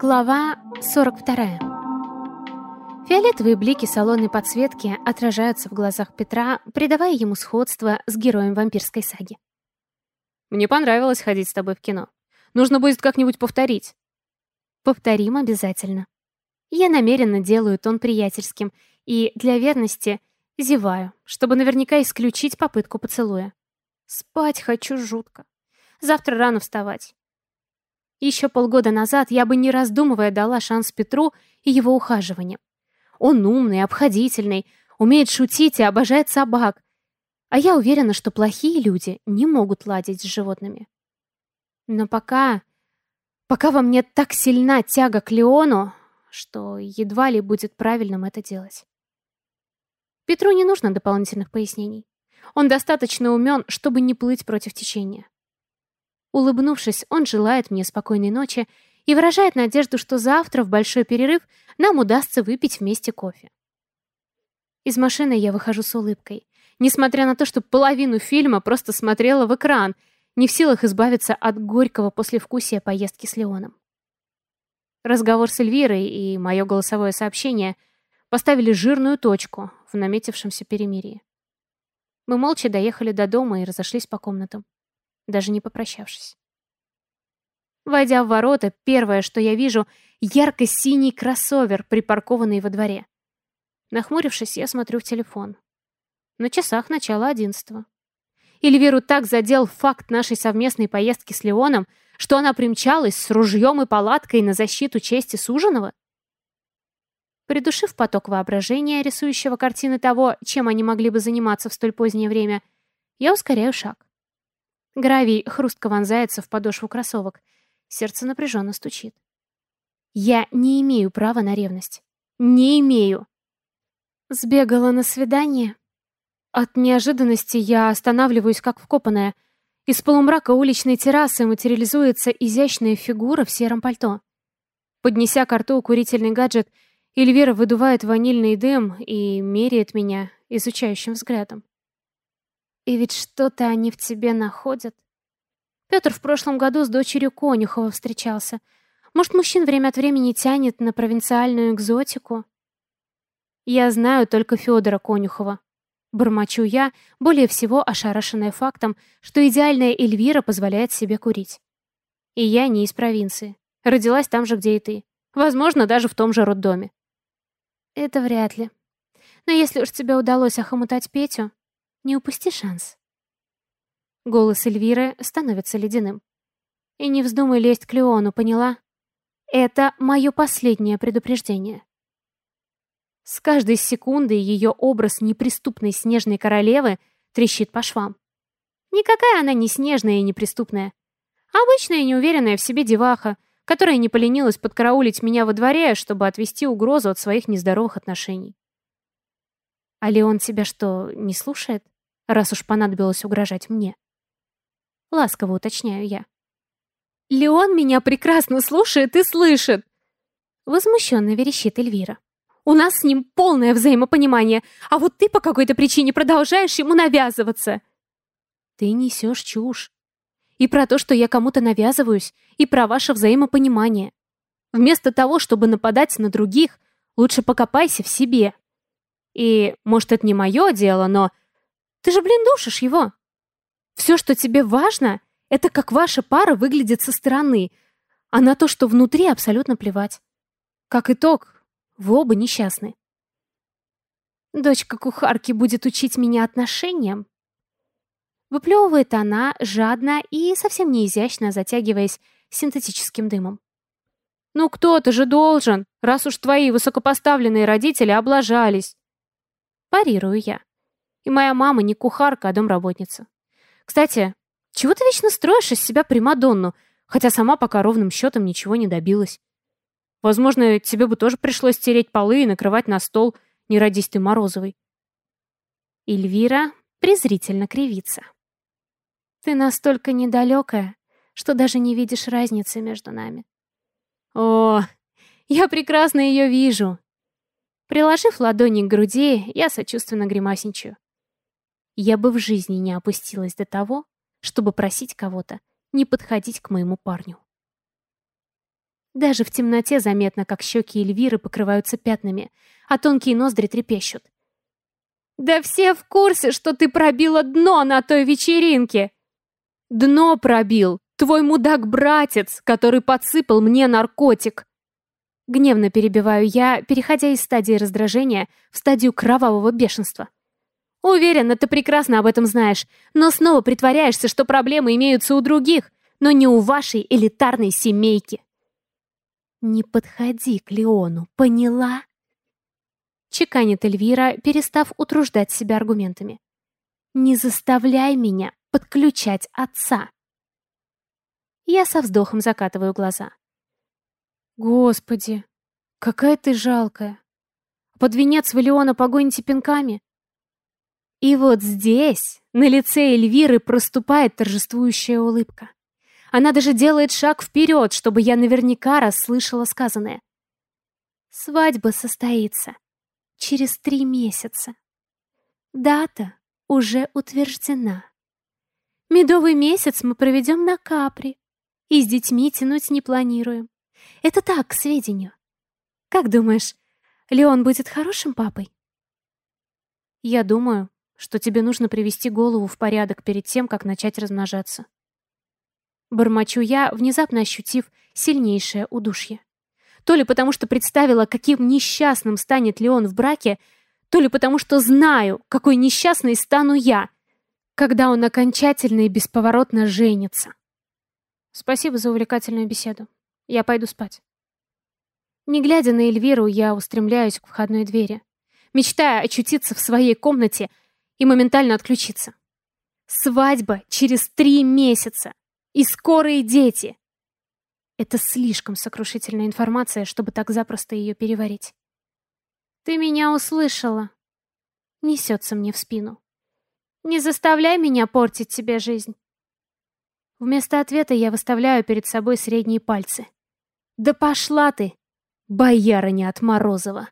Глава 42. Фиолетовые блики салонной подсветки отражаются в глазах Петра, придавая ему сходство с героем вампирской саги. «Мне понравилось ходить с тобой в кино. Нужно будет как-нибудь повторить». «Повторим обязательно». Я намеренно делаю тон приятельским и, для верности, зеваю, чтобы наверняка исключить попытку поцелуя. Спать хочу жутко. Завтра рано вставать. Еще полгода назад я бы, не раздумывая, дала шанс Петру и его ухаживаниям. Он умный, обходительный, умеет шутить и обожает собак. А я уверена, что плохие люди не могут ладить с животными. Но пока... Пока во мне так сильна тяга к Леону, что едва ли будет правильным это делать. Петру не нужно дополнительных пояснений. Он достаточно умен, чтобы не плыть против течения. Улыбнувшись, он желает мне спокойной ночи и выражает надежду, что завтра в большой перерыв нам удастся выпить вместе кофе. Из машины я выхожу с улыбкой, несмотря на то, что половину фильма просто смотрела в экран, не в силах избавиться от горького послевкусия поездки с Леоном. Разговор с Эльвирой и мое голосовое сообщение поставили жирную точку в наметившемся перемирии. Мы молча доехали до дома и разошлись по комнатам даже не попрощавшись. Войдя в ворота, первое, что я вижу, ярко-синий кроссовер, припаркованный во дворе. Нахмурившись, я смотрю в телефон. На часах начала одиннадцатого. Эльвиру так задел факт нашей совместной поездки с Леоном, что она примчалась с ружьем и палаткой на защиту чести суженого? Придушив поток воображения, рисующего картины того, чем они могли бы заниматься в столь позднее время, я ускоряю шаг. Гравий хрустко вонзается в подошву кроссовок. Сердце напряженно стучит. Я не имею права на ревность. Не имею. Сбегала на свидание. От неожиданности я останавливаюсь как вкопанная. Из полумрака уличной террасы материализуется изящная фигура в сером пальто. Поднеся к рту курительный гаджет, Эльвира выдувает ванильный дым и меряет меня изучающим взглядом. И ведь что-то они в тебе находят. Петр в прошлом году с дочерью Конюхова встречался. Может, мужчин время от времени тянет на провинциальную экзотику? Я знаю только Федора Конюхова. Бормочу я, более всего ошарашенная фактом, что идеальная Эльвира позволяет себе курить. И я не из провинции. Родилась там же, где и ты. Возможно, даже в том же роддоме. Это вряд ли. Но если уж тебе удалось охомутать Петю, не упусти шанс. Голос Эльвиры становится ледяным. И не вздумай лезть к Леону, поняла? Это мое последнее предупреждение. С каждой секундой ее образ неприступной снежной королевы трещит по швам. Никакая она не снежная и неприступная. Обычная неуверенная в себе деваха, которая не поленилась подкараулить меня во дворе, чтобы отвести угрозу от своих нездоровых отношений. А Леон тебя что, не слушает? Раз уж понадобилось угрожать мне. Ласково уточняю я. Леон меня прекрасно слушает и слышит. Возмущенно верещит Эльвира. У нас с ним полное взаимопонимание, а вот ты по какой-то причине продолжаешь ему навязываться. Ты несешь чушь. И про то, что я кому-то навязываюсь, и про ваше взаимопонимание. Вместо того, чтобы нападать на других, лучше покопайся в себе. И, может, это не мое дело, но... Ты же, блин, душишь его. Все, что тебе важно, это как ваша пара выглядит со стороны, а на то, что внутри, абсолютно плевать. Как итог, вы оба несчастны. Дочка кухарки будет учить меня отношениям. Выплевывает она жадно и совсем не изящно, затягиваясь синтетическим дымом. «Ну кто-то же должен, раз уж твои высокопоставленные родители облажались. Парирую я. И моя мама не кухарка, а домработница. Кстати, чего ты вечно строишь из себя Примадонну, хотя сама пока ровным счетом ничего не добилась? Возможно, тебе бы тоже пришлось стереть полы и накрывать на стол, не родись ты Морозовой. Эльвира презрительно кривится. Ты настолько недалекая, что даже не видишь разницы между нами. О, я прекрасно ее вижу. Приложив ладони к груди, я сочувственно гримасничаю. Я бы в жизни не опустилась до того, чтобы просить кого-то не подходить к моему парню. Даже в темноте заметно, как щеки Эльвиры покрываются пятнами, а тонкие ноздри трепещут. «Да все в курсе, что ты пробила дно на той вечеринке!» «Дно пробил! Твой мудак-братец, который подсыпал мне наркотик!» Гневно перебиваю я, переходя из стадии раздражения в стадию кровавого бешенства. Уверена, ты прекрасно об этом знаешь, но снова притворяешься, что проблемы имеются у других, но не у вашей элитарной семейки. Не подходи к Леону, поняла? Чеканит Эльвира, перестав утруждать себя аргументами. Не заставляй меня подключать отца. Я со вздохом закатываю глаза. Господи, какая ты жалкая. Под венец вы Леона погоните пинками? И вот здесь на лице Эльвиры проступает торжествующая улыбка. Она даже делает шаг вперед, чтобы я наверняка расслышала сказанное. Свадьба состоится через три месяца. Дата уже утверждена. Медовый месяц мы проведем на Капри. И с детьми тянуть не планируем. Это так, к сведению. Как думаешь, Леон будет хорошим папой? Я думаю, что тебе нужно привести голову в порядок перед тем, как начать размножаться. Бормочу я, внезапно ощутив сильнейшее удушье. То ли потому, что представила, каким несчастным станет Леон в браке, то ли потому, что знаю, какой несчастной стану я, когда он окончательно и бесповоротно женится. Спасибо за увлекательную беседу. Я пойду спать. Не глядя на Эльвиру, я устремляюсь к входной двери, мечтая очутиться в своей комнате и моментально отключиться. Свадьба через три месяца и скорые дети. Это слишком сокрушительная информация, чтобы так запросто ее переварить. «Ты меня услышала!» Несется мне в спину. «Не заставляй меня портить тебе жизнь!» Вместо ответа я выставляю перед собой средние пальцы. «Да пошла ты, боярыня от Морозова!»